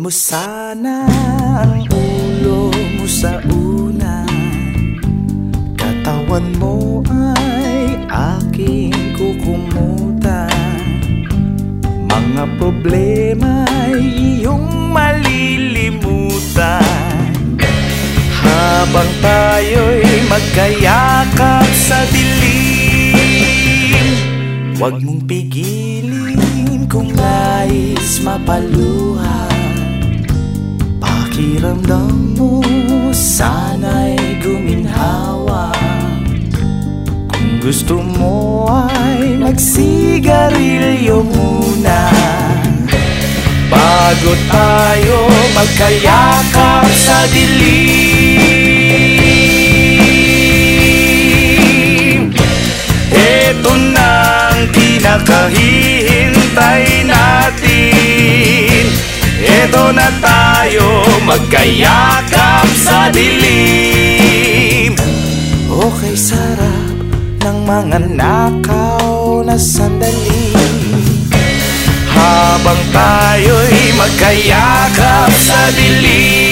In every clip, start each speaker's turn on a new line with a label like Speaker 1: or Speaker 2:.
Speaker 1: mo sana ang ulo mo sa una. Katawan mo ay aking kukumutan. Mga problema ay iyong malilimutan. Habang tayo'y magkayakap sa dilim Huwag mong pigilin kung nais mapaluha Pakiramdam mo sana'y guminhawa. Kung gusto mo ay magsigarilyo muna. Bago tayo magkayakap sa dilim. Ito na ang pinakahihintay Ito na tayo magkayakap sa dilim. Okay sarap ng mga nakaw na sandali. Habang tayo'y magkayakap sa dilim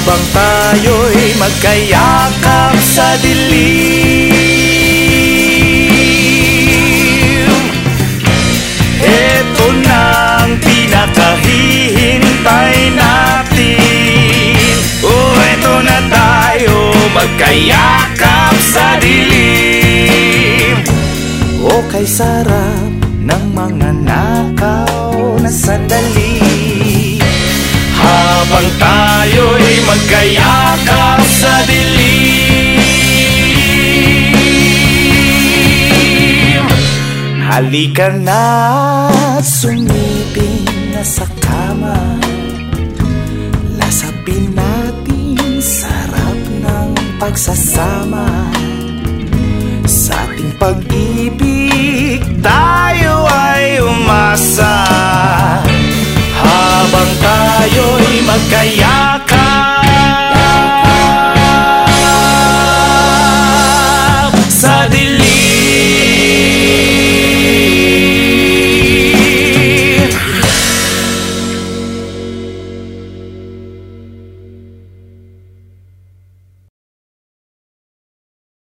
Speaker 1: Habang tayo'y magkayakap sa dilim. Ito na ang pinakahihintay natin. Oh, ito na tayo magkayakap sa dilim. O kay sarap ng mga nakaw na sandali Halika na at sumiping na sa kama. Lasapin natin sarap ng pagsasama. Sa ating pag-ibig tayo ay umasa. Habang tayo'y magkayakap